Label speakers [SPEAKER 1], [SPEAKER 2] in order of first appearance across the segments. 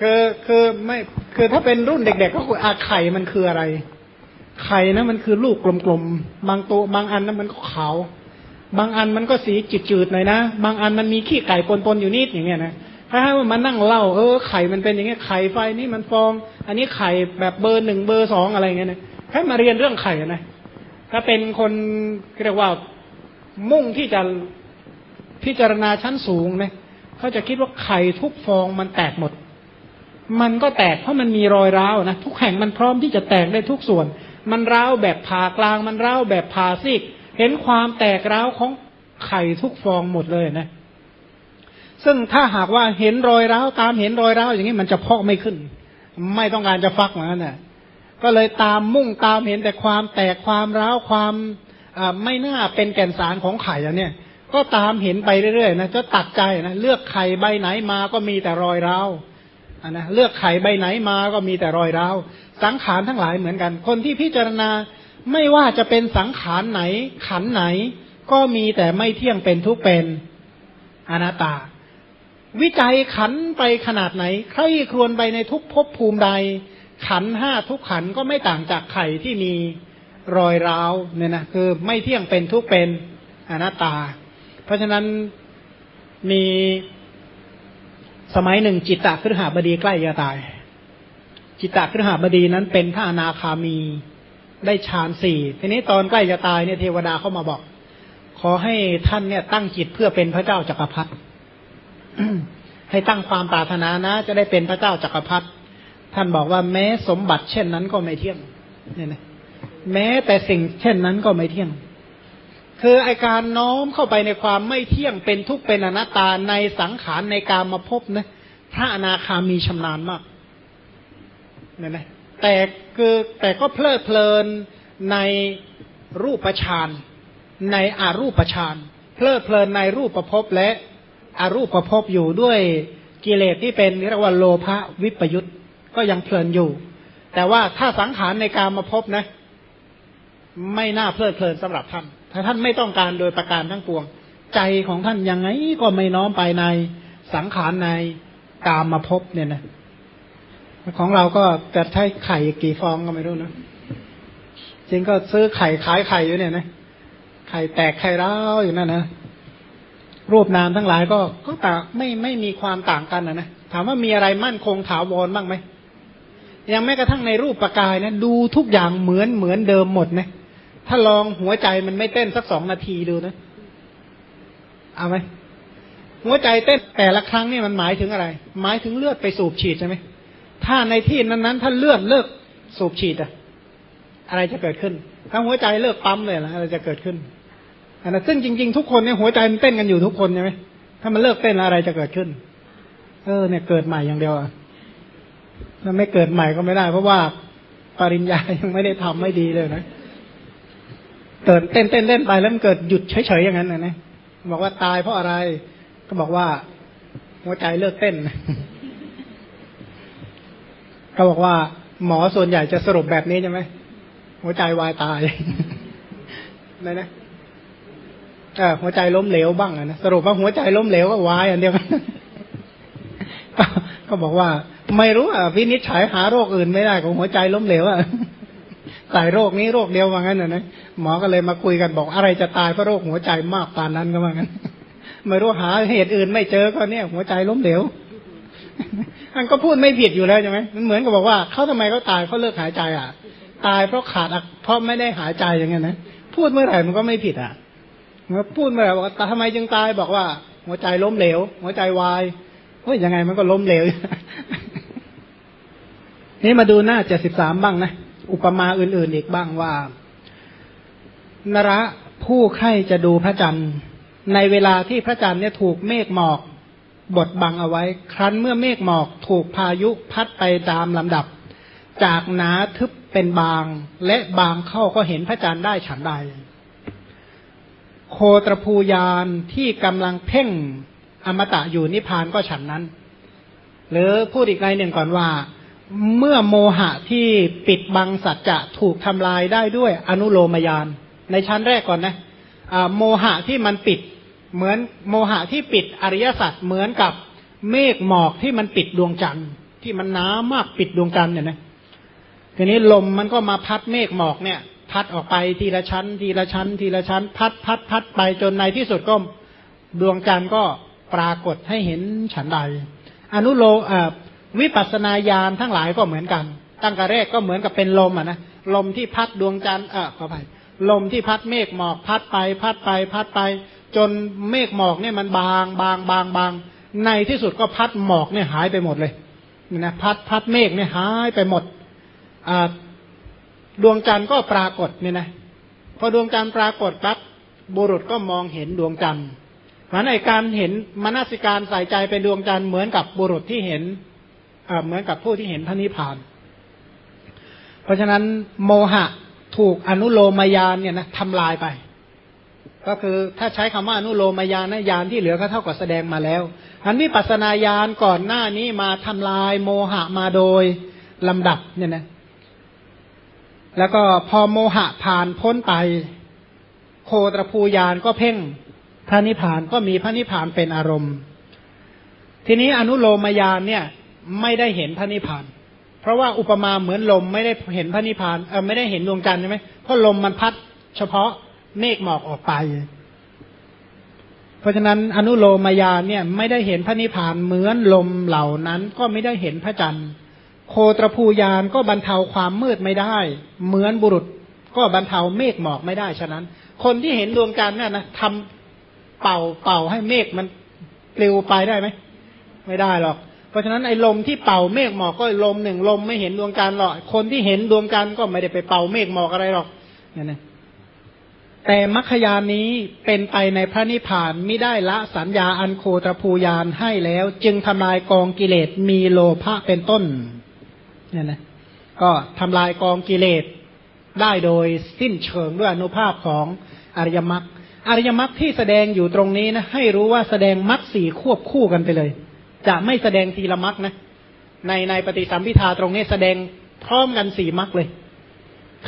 [SPEAKER 1] คือคือไม่คือถ้าเป็นรุ่นเด็ก ๆ ก็คืออาไข่มันคืออะไร ไข่นะมันคือลูกกลมๆ บางตัวบางอันนะมันก็ขาว บางอันมันก็สีจืดๆหน่อยนะ บางอันมันมีขี้ไก่ปนๆอยู่นิดอย่างเงี้ยนะถ้าให้มันนั่งเล่าเออไข่มันเป็นอย่างเงี้ยไข่ไฟนี่มันฟอง อันนี้ไข่แบบเบอร์หนึ่งเบอร์สองอะไรเงี้ยนะให้มาเรียนเรื่องไข่นะถ้าเป็นคนเรียกว่ามุ่งที่จะพิจารณาชั้นสูงนะเขาจะคิดว่าไข่ทุกฟองมันแตกหมด มันก็แตกเพราะมันมีรอยร้าวนะทุกแห่งมันพร้อมที่จะแตกได้ทุกส่วน มันร้าวแบบผ่ากลาง มันร้าวแบบผ่าซีกเห็นความแตกร้าวของไข่ทุกฟองหมดเลยนะ ซึ่งถ้าหากว่าเห็นรอยร้าวตามเห็นรอยร้าวอย่างนี้มันจะพอกไม่ขึ้น ไม่ต้องการจะฟักเหมือนกันนะก็เลยตามมุ่งตามเห็นแต่ความแตกความร้าวความไม่น่าเป็นแก่นสารของไข่อันเนี้ยก็ตามเห็นไปเรื่อยๆนะจะตัดใจนะเลือกไข่ใบไหนมาก็มีแต่รอยร้าว อันะเลือกไข่ใบไหนมาก็มีแต่รอยร้าวสังขารทั้งหลายเหมือนกัน คนที่พิจารณาไม่ว่าจะเป็นสังขารไหนขันไหน ก็มีแต่ไม่เที่ยงเป็นทุกเป็นอนัตตา วิจัยขันไปขนาดไหน ใครครวนไปในทุกภพภูมิใด ขันห้าทุกขันก็ไม่ต่างจากไข่ที่มีรอยร้าวเนี่ยนะคือไม่เที่ยงเป็นทุกเป็นอนัตตา เพราะฉะนั้นมี สมัยหนึ่งจิตตะครหาบดีใกล้จะตาย จิตตะครหาบดีนั้นเป็นพระอนาคามีได้ฌานสี่ทีนี้ตอนใกล้จะตายเนี่ยเทวดาเข้ามาบอก ขอให้ท่านเนี่ยตั้งจิตเพื่อเป็นพระเจ้าจักรพรรดิให้ตั้งความปรารถนานะ จะได้เป็นพระเจ้าจักรพรรดิท่านบอกว่าแม้สมบัติเช่นนั้นก็ไม่เที่ยงเนี่ยนะแม้แต่สิ่งเช่นนั้นก็ไม่เที่ยง คือไอการน้อมเข้าไปในความไม่เที่ยงเป็นทุกข์เป็นอนัตตาในสังขารในการมาพบนะพระอนาคามีชำนาญมากเนี่ยนะแต่คือแต่ก็เพลิดเพลินในรูปฌานในอารูปฌานเพลิดเพลินในรูปประพบและอารูปประพบอยู่ด้วยกิเลสที่เป็นเรียกว่าโลภะวิปยุตก็ยังเพลินอยู่ แต่ว่าถ้าสังขารในการมาพบนะ ไม่น่าเพลิดเพลินสำหรับท่าน ถ้าท่านไม่ต้องการโดยประการทั้งปวง ใจของท่านยังไงก็ไม่น้อมไปในสังขารในกามมาพบเนี่ยนะ ของเราก็จะใช้ไข่กี่ฟองก็ไม่รู้นะจริงก็ซื้อไข่ขายไข่อยู่เนี่ยนะไข่แตกไข่ร้าวอยู่นั่นนะรูปนามทั้งหลายก็ก็ต่างไม่ไม่มีความต่างกันนะนะถามว่ามีอะไรมั่นคงถาวรบ้างไหมยังแม้กระทั่งในรูปประกายนะดูทุกอย่างเหมือนเหมือนเดิมหมดนะ ถ้าลองหัวใจมันไม่เต้นสักสองนาทีดูนะ เอาไหมหัวใจเต้นแต่ละครั้งนี่มันหมายถึงอะไร หมายถึงเลือดไปสูบฉีดใช่ไหมถ้าในที่นั้นๆถ้าเลือดเลิกสูบฉีดอะอะไรจะเกิดขึ้น ถ้าหัวใจเลิกปั๊มเลยนะอะไรจะเกิดขึ้นอันนั้นซึ่งจริงๆ ทุกคนเนี่ยหัวใจมันเต้นกันอยู่ทุกคนใช่ไหมถ้ามันเลิกเต้นอะไรจะเกิดขึ้น เออเนี่ยเกิดใหม่อย่างเดียวอะถ้าไม่เกิดใหม่ก็ไม่ได้ เพราะว่าปริญญายังไม่ได้ทำไม่ดีเลยนะ เกิดเต้นเต้นเต้นไปแล้วมันเกิดหยุดเฉยๆอย่างนั้นนะนี่ยบอกว่าตายเพราะอะไร ก็บอกว่า หัวใจเลิกเต้นเขาบอกว่า หมอส่วนใหญ่จะสรุปแบบนี้ใช่ไหมหัวใจวายตายนะนะเออหัวใจล้มเหลวบ้างนะสรุปว่าหัวใจล้มเหลวก็วายอันเดียวก็บอกว่า ไม่รู้อะวินิจฉัยหาโรคอื่นไม่ได้ของหัวใจล้มเหลวอะ ตายโรคนี้โรคเดียวว่างั้นนะนะหมอก็เลยมาคุยกันบอกอะไรจะตายเพราะโรคหัวใจมากปานนั้นก็ว่างั้นไม่รู้หาเหตุอื่นไม่เจอก็เนี่ย หัวใจล้มเหลวมันก็พูดไม่ผิดอยู่แล้วใช่ไหมมันเหมือนกับบอกว่าเขาทำไมเขาตายเขาเลิกหายใจอะ ตายเพราะขาดเพราะไม่ได้หายใจอย่างเงี้ยนะพูดเมื่อไหร่มันก็ไม่ผิดอะเพูดเมื่อไหร่บอกว่าทำไมจึงตายบอกว่า หัวใจล้มเหลว หัวใจวายเฮ้ยยังไงมันก็ล้มเหลวนี่มาดูหน้าเจ็ดสิบสามบ้างนะ อุปมาอื่นๆอีกบ้างว่านระผู้ใครจะดูพระจันทร์ ในเวลาที่พระจันทร์เนี่ยถูกเมฆหมอกบดบังเอาไว้ ครั้นเมื่อเมฆหมอกถูกพายุพัดไปตามลำดับ จากหนาทึบเป็นบาง และบางเข้าก็เห็นพระจันทร์ได้ฉันใด โคตรภูยานที่กำลังเพ่งอมตะอยู่นิพพานก็ฉันนั้น หรือพูดอีกในหนึ่งก่อนว่า เมื่อโมหะที่ปิดบังสัจจะถูกทำลายได้ด้วยอนุโลมยาน ในชั้นแรกก่อนนะโมหะที่มันปิดเหมือนโมหะที่ปิดอริยสัจเหมือนกับเมฆหมอกที่มันปิดดวงจันทร์ที่มันหนามากปิดดวงจันทร์เนี่ยนะทีนี้ลมมันก็มาพัดเมฆหมอกเนี่ย พัดออกไปทีละชั้น ทีละชั้น ทีละชั้น พัดพัดพัดไปจนในที่สุดก็ดวงจันทร์ก็ปรากฏให้เห็นฉันใดอนุโล วิปัสนาญาณทั้งหลายก็เหมือนกัน ตั้งแต่แรกก็เหมือนกับเป็นลมอะนะลมที่พัดดวงจันทร์เออขอไปลมที่พัดเมฆหมอกพัดไป พัดไป พัดไป จนเมฆหมอกเนี่ยมันบางบางบางบางในที่สุดก็พัดหมอกเนี่ยหายไปหมดเลยนะพัดพัดเมฆเนี่ยหายไปหมดดวงจันทร์ก็ปรากฏเนี่ยนะพอดวงจันทร์ปรากฏปั๊บบุรุษก็มองเห็นดวงจันทร์เพราะในการเห็นมนสิการใส่ใจเป็นดวงจันทร์เหมือนกับบุรุษที่เห็น เหมือนกับผู้ที่เห็นพระนิพพาน เพราะฉะนั้นโมหะถูกอนุโลมายานเนี่ยนะทำลายไป ก็คือถ้าใช้คำว่าอนุโลมายานนะยานที่เหลือก็เท่ากับแสดงมาแล้ว อันนี้ปัสนาญาณก่อนหน้านี้มาทำลายโมหะมาโดยลำดับเนี่ยนะแล้วก็พอโมหะผ่านพ้นไป โคตรภูยานก็เพ่งพระนิพพานก็มีพระนิพพานเป็นอารมณ์ ทีนี้อนุโลมายานเนี่ย ไม่ได้เห็นพระนิพพาน เพราะว่าอุปมาเหมือนลมไม่ได้เห็นพระนิพพานเออไม่ได้เห็นดวงจันทร์ใช่ไหมเพราะลมมันพัดเฉพาะเมฆหมอกออกไป เพราะฉะนั้นอนุโลมายาเนี่ยไม่ได้เห็นพระนิพพานเหมือนลมเหล่านั้นก็ไม่ได้เห็นพระจันทร์ โคตรภูยานก็บรรเทาความมืดไม่ได้ เหมือนบุรุษก็บรรเทาเมฆหมอกไม่ได้ฉะนั้น คนที่เห็นดวงจันทร์เนี่ยนะทำเป่าเป่าให้เมฆมันปลิวไปได้ไหม ไม่ได้หรอก เพราะฉะนั้นไอ้ลมที่เป่าเมฆหมอกก็ลมหนึ่งลมไม่เห็นดวงจันทร์หรอกคนที่เห็นดวงจันทร์ก็ไม่ได้ไปเป่าเมฆหมอกอะไรหรอกเนี่ยนะแต่มัคคยานนี้เป็นไปในพระนิพพานไม่ได้ละสัญญาอันโคตรภูยานให้แล้ว จึงทำลายกองกิเลสมีโลภะเป็นต้นเนี่ยนะก็ทำลายกองกิเลสได้โดยสิ้นเชิงด้วยอนุภาพของอริยมรรคอริยมรรคที่แสดงอยู่ตรงนี้นะให้รู้ว่าแสดงมรรคสี่ควบคู่กันไปเลย จะไม่แสดงทีละมรรคนะ ในในปฏิสัมพิทาตรงนี้แสดงพร้อมกันสี่มรรคเลย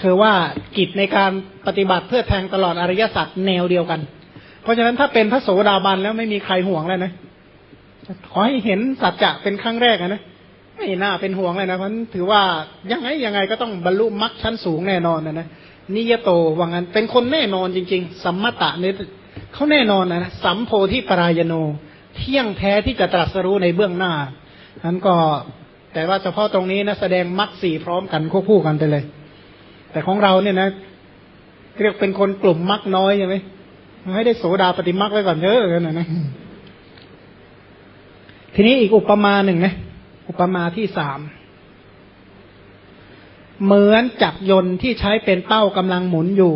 [SPEAKER 1] คือว่ากิจในการปฏิบัติเพื่อแทงตลอดอริยสัจแนวเดียวกัน เพราะฉะนั้นถ้าเป็นพระโสดาบันแล้วไม่มีใครห่วงแล้วนะขอให้เห็นสัจจะเป็นครั้งแรกนะไม่น่าเป็นห่วงเลยนะเพราะถือว่ายังไงยังไงก็ต้องบรรลุมรรคชั้นสูงแน่นอนนะนะนิยโตว่างั้นเป็นคนแน่นอนจริง ๆ สัมมตะเนี่ยเขาแน่นอนนะสัมโพธิปรายโน เที่ยงแท้ที่จะตรัสรู้ในเบื้องหน้านั้นก็แต่ว่าเฉพาะตรงนี้นะแสดงมรรคสี่พร้อมกันควบคู่กันไปเลย แต่ของเราเนี่ยนะเรียกเป็นคนกลุ่มมักน้อยใช่ไหมให้ได้โสดาปฏิมักไว้ก่อนเยอะกันนะนะ ทีนี้อีกอุปมาหนึ่งนะอุปมาที่สามเหมือนจักยนต์ที่ใช้เป็นเป้ากำลังหมุนอยู่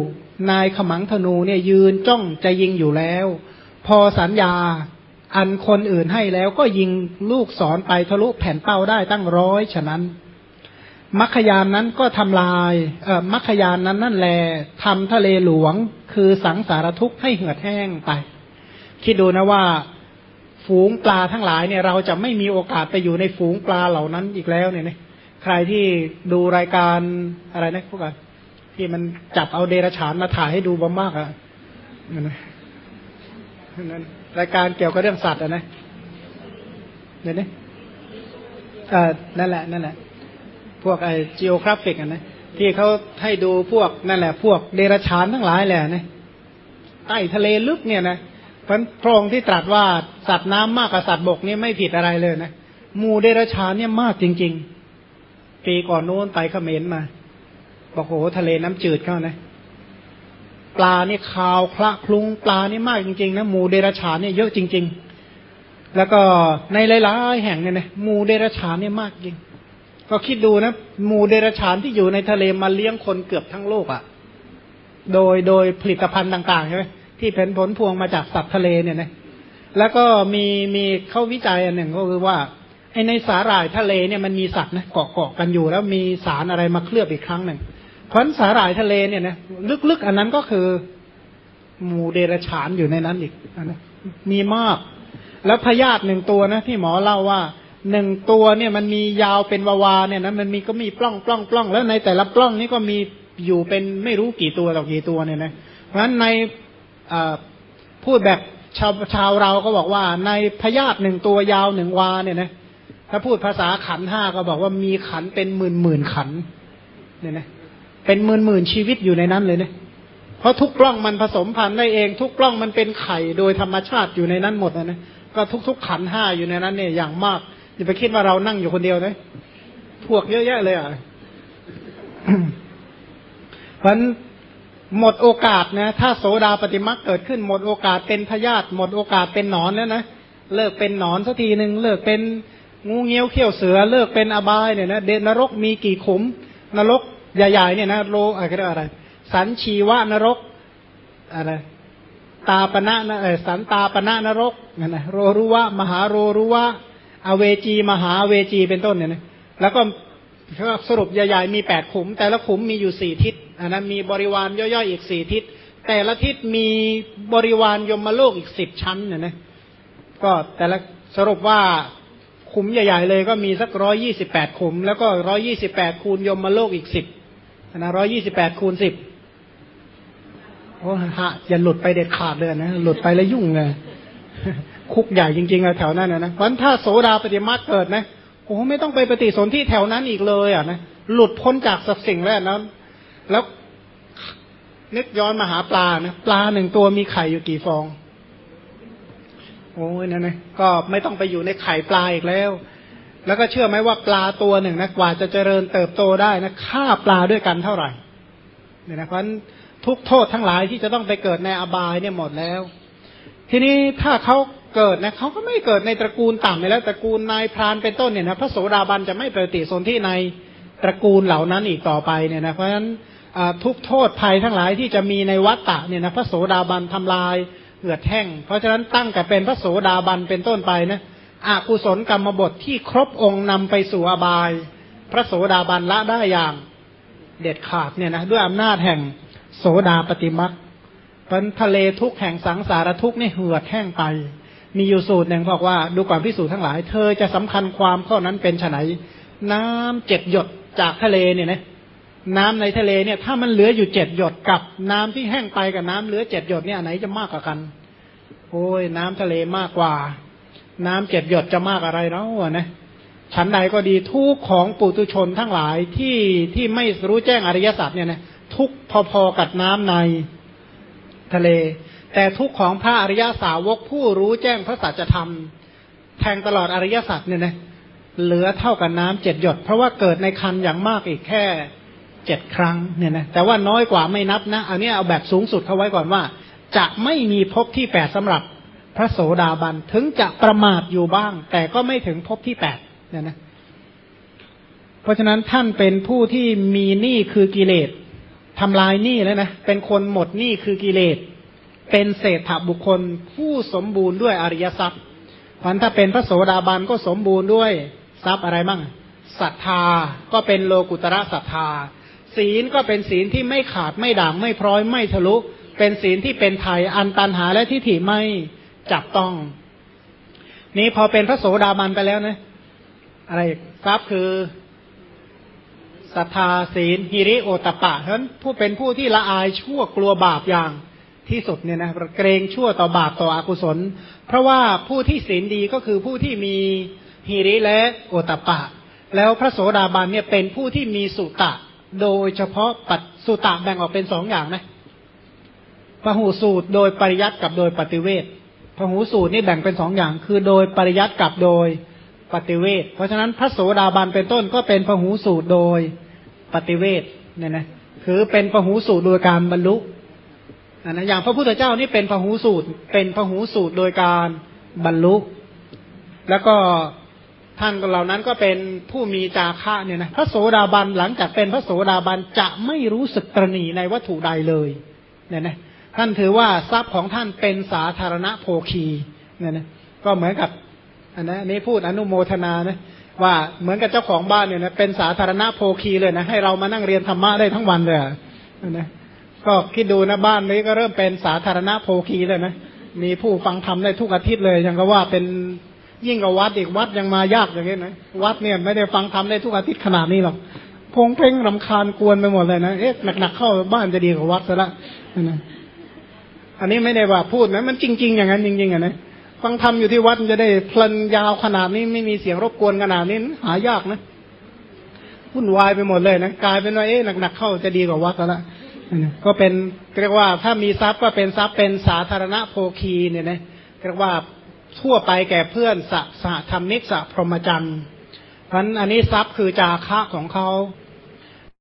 [SPEAKER 1] นายขมังธนูเนี่ยยืนจ้องจะยิงอยู่แล้ว พอสัญญา อันคนอื่นให้แล้วก็ยิงลูกศรไปทะลุแผ่นเป้าได้ตั้งร้อยฉะนั้นมัคคยานนั้นก็ทำลายเอ่อมัคคยานนั้นนั่นแหละทำทะเลหลวงคือสังสารทุกข์ให้เหือดแห้งไป คิดดูนะว่า ฝูงปลาทั้งหลายเนี่ย เราจะไม่มีโอกาสไปอยู่ในฝูงปลาเหล่านั้นอีกแล้วเนี่ยใครที่ดูรายการอะไรนะพวกกันที่มันจับเอาเดรัจฉานมาถ่ายให้ดูบ้ามากอะนั่น รายการเกี่ยวกับเรื่องสัตว์อะนะเนี่ยนี่นั่นแหละนั่นแหละ พวกไอ้จีโอคราฟิกอะนะที่เขาให้ดูพวกนั่นแหละ พวกเดรัจฉานทั้งหลายแหละนะใต้ทะเลลึกเนี่ยนะพระพระองค์ที่ตรัสว่าสัตว์น้ำมากกว่าสัตว์บกนี่ไม่ผิดอะไรเลยนะมูเดรัจฉานเนี่ยมากจริง ๆ ปีก่อนโน้นไปเขมรมาบอกโหทะเลน้ำจืดเข้านะ ปลาเนี่ยขาวคละคลุ้งปลานี่มากจริงๆนะหมูเดรัจฉานเนี่ยเยอะจริง ๆ แล้วก็ในหลายๆแห่งเนี่ยนะหมูเดรัจฉานเนี่ยมากจริง ก็คิดดูนะหมูเดรัจฉานที่อยู่ในทะเลมาเลี้ยงคนเกือบทั้งโลกอะ่ะ โดยโดยผลิตภัณฑ์ต่างๆใช่ไหมที่เป็นผลพวงมาจากสัตว์ทะเลเนี่ยนะแล้วก็มีมีเข้าวิจัยอันหนึ่งก็คือว่าไอในสาหร่ายทะเลเนี่ยมันมีสัตว์นะเกาะเกาะกันอยู่ แล้วมีสารอะไรมาเคลือบอีกครั้งหนึ่ง เพราะสาหร่ายทะเลเนี่ยนะลึกๆ อันนั้นก็คือหมูเดรฉานอยู่ในนั้นอีกอันะมีมาก แล้วพยาธิหนึ่งตัวนะ ที่หมอเล่าว่าหนึ่งตัวเนี่ยมันมียาวเป็นวาวาเนี่ยนะมันมีก็มีปล้องปล้องปล้องแล้วในแต่ละปล้องนี้ก็มีอยู่เป็นไม่รู้กี่ตัวต่อกี่ตัวเนี่ยนะเพราะฉะนั้นในพูดแบบชาวชาวเราก็บอกว่า ในพยาธิหนึ่งตัวยาวหนึ่งวาเนี่ยนะถ้าพูดภาษาขันห้าก็บอกว่ามีขันเป็นหมื่นหมื่นขันเนี่ยนะ เป็นหมื่นหมื่นชีวิตอยู่ในนั้นเลยเนี่ยเพราะทุกกล้องมันผสมพันธุ์ได้เอง ทุกกล้องมันเป็นไข่โดยธรรมชาติอยู่ในนั้นหมดนะนะก็ทุกๆขันห้าอยู่ในนั้นเนี่ยอย่างมากอย่าไปคิดว่าเรานั่งอยู่คนเดียวนะพวกเยอะแยะเลยอะเพราะหมดโอกาสนะ ถ้าโสดาปฏิมักเกิดขึ้นหมดโอกาสเป็นพยาธิหมดโอกาสเป็นหนอนแล้วนะเลิกเป็นหนอนสักทีหนึ่งเลิกเป็นงูเงี้ยวเขี้ยวเสือ เลิกเป็นอบายเนี่ยนะเดนนรกมีกี่ขุม นรก ใหญ่ๆเนี่ยนะโลอะไรอะไร สันชีวะนรกอะไรตาปณะนะสันตาปณะนรกนั่นนะโรรุวะมหาโรรุวะอเวจี มหาเวจีเป็นต้นเนี่ยนะแล้วก็สรุปใหญ่ๆมีแปดขุม แต่ละขุมมีอยู่สี่ทิศอันนั้นมีบริวารย่อยๆอีกสี่ทิศ แต่ละทิศมีบริวารยมโลกอีกสิบชั้นเนี่ยนะก็แต่ละสรุปว่าขุมใหญ่ ๆ เลยก็มีสักร้อยี่สิบแปดขุม แล้วก็ร้อยี่สิบแปดคูณยมโลกอีกสิบ นะร้อยี่สิบแปดคูณสิบโอ้ฮะอย่าหลุดไปเด็ดขาดเลยนะหลุดไปแล้วยุ่งเลยคุกใหญ่จริงๆอะแถวนั้นนะเพราะถ้าโสดาปฏิมาเกิดนะโอ้ไม่ต้องไปปฏิสนธิแถวนั้นอีกเลยอะนะหลุดพ้นจากสัสิ่งแรกนั้นแล้วนึกย้อนมาหาปลานะปลาหนึ่งตัวมีไข่อยู่กี่ฟอง โอ้ยนั่นนะก็ไม่ต้องไปอยู่ในไข่ปลาอีกแล้ว แล้วก็เชื่อไหมว่าปลาตัวหนึ่งนะกว่าจะเจริญเติบโตได้นะฆ่าปลาด้วยกันเท่าไหร่เนี่ยนะเพราะทุกโทษทั้งหลายที่จะต้องไปเกิดในอบายเนี่ยหมดแล้ว ทีนี้ถ้าเขาเกิดนะเขาก็ไม่เกิดในตระกูลต่ำเลยแล้วตระกูลนายพรานเป็นต้นเนี่ยนะพระโสดาบันจะไม่ปฏิสนธิในตระกูลเหล่านั้นอีกต่อไปเนี่ยนะเพราะฉะนั้นทุกโทษภัยทั้งหลายที่จะมีในวัฏฏะเนี่ยนะพระโสดาบันทำลายเหือดแห้งเพราะฉะนั้นตั้งแต่เป็นพระโสดาบันเป็นต้นไปนะ อากุศลกรรมบทที่ครบองค์นำไปสู่อบาย พระโสดาบันละได้อย่างเด็ดขาดเนี่ยนะด้วยอำนาจแห่งโสดาปฏิมักเป็นทะเลทุกแห่งสังสารทุกนี่เหือดแห้งไป มีอยู่สูตรหนึ่งบอกว่าดูความพิสูจน์ทั้งหลาย เธอจะสำคัญความข้อนั้นเป็นไนน้ำเจ็ดหยดจากทะเลเนี่ยนะน้ำในทะเลเนี่ย ถ้ามันเหลืออยู่เจ็ดหยดกับน้ำที่แห้งไปกับน้ำเหลือเจ็ดหยดเนี่ยไหนจะมากกว่ากัน โอ้ยน้ำทะเลมากกว่า น้ำเจ็ดหยดจะมากอะไรเนาะนะชั้นใดก็ดีทุกของปุตุชนทั้งหลายที่ที่ไม่รู้แจ้งอริยสัจเนี่ยนะทุกพอๆกับน้ำในทะเล แต่ทุกของพระอริยสาวกผู้รู้แจ้งพระสัจธรรม แทงตลอดอริยสัจเนี่ยนะเหลือเท่ากับน้ำเจ็ดหยด เพราะว่าเกิดในคันอย่างมากอีกแค่เจ็ดครั้งเนี่ยนะแต่ว่าน้อยกว่าไม่นับนะอันนี้เอาแบบสูงสุดเขาไว้ก่อนว่า จะไม่มีภพที่แปดสำหรับ พระโสดาบันถึงจะประมาทอยู่บ้าง แต่ก็ไม่ถึงภพที่แปดเนี่ยนะ เพราะฉะนั้นท่านเป็นผู้ที่มีหนี้คือกิเลสทำลายหนี้แล้วนะเป็นคนหมดหนี้คือกิเลส เป็นเศรษฐบุคคลผู้สมบูรณ์ด้วยอริยทรัพย์พันถ้าเป็นพระโสดาบันก็สมบูรณ์ด้วยทรัพย์อะไรบ้างศรัทธาก็เป็นโลกุตระศรัทธา ศีลก็เป็นศีลที่ไม่ขาดไม่ด่างไม่พร้อยไม่ทะลุ เป็นศีลที่เป็นไทยอันตันหาและทิฏฐิไม่ จับต้อง นี้พอเป็นพระโสดาบันไปแล้วนะ อะไรทรัพย์คือศรัทธาศีลฮิริโอตปะเพราะนั้นผู้เป็นผู้ที่ละอายชั่วกลัวบาปอย่างที่สุดเนี่ยนะเกรงชั่วต่อบาปต่ออกุศล เพราะว่าผู้ที่ศีลดีก็คือผู้ที่มีฮิริและโอตปะ แล้วพระโสดาบันเนี่ยเป็นผู้ที่มีสุตะ โดยเฉพาะปัสุตะแบ่งออกเป็นสองอย่างนะพหูสูตรโดยปริยัติกับโดยปฏิเวท พหูสูตรนี่แบ่งเป็นสองอย่าง คือโดยปริยัติกับโดยปฏิเวทเพราะฉะนั้นพระโสดาบันเป็นต้นก็เป็นพหูสูตรโดยปฏิเวทเนี่ยนะคือเป็นพหูสูตรโดยการบรรลุนะอย่างพระพุทธเจ้านี่เป็นพหูสูตร เป็นพหูสูตรโดยการบรรลุ แล้วก็ท่านเหล่านั้นก็เป็นผู้มีจาคะเนี่ยนะพระโสดาบันหลังจากเป็นพระโสดาบันจะไม่รู้สึกตรณีในวัตถุใดเลยเนี่ยนะ ท่านถือว่าทรัพย์ของท่านเป็นสาธารณโภคีเนี่ยนะก็เหมือนกับอันนะนี้พูดอนุโมทนานะว่าเหมือนกับเจ้าของบ้านเนี่ยนะเป็นสาธารณโภคีเลยนะให้เรามานั่งเรียนธรรมะได้ทั้งวันเลยนะก็คิดดูนะบ้านนี้ก็เริ่มเป็นสาธารณโภคีเลยนะมีผู้ฟังธรรมได้ทุกอาทิตย์เลยยังก็ว่าเป็นยิ่งกว่าวัดอีกวัดยังมายากอย่างนี้นะวัดเนี่ยไม่ได้ฟังธรรมได้ทุกอาทิตย์ขนาดนี้หรอกพงเพ่งรำคาญกวนไปหมดเลยนะเอ๊ะหนักๆเข้าบ้านจะดีกว่าวัดซะละนะ อันนี้ไม่ได้ว่าพูดนะ มันจริง ๆ อย่างนั้นจริงๆอะนะฟังธรรมอยู่ที่วัดมันจะได้เพลินยาวขนาดนี้ไม่มีเสียงรบกวนขนาดนี้หายากนะวุ่นวายไปหมดเลยนะกลายเป็นว่าเอ๊ะหนักๆเข้าจะดีกว่าวัดแล้วละก็เป็นเรียกว่าถ้ามีทรัพย์ก็เป็นทรัพย์เป็นสาธารณโภคีเนี่ยนะเรียกว่าทั่วไปแก่เพื่อนสะสะธรรมิกสะพรหมจรรย์เพราะนั้นอันนี้ทรัพย์คือจาคะของเขา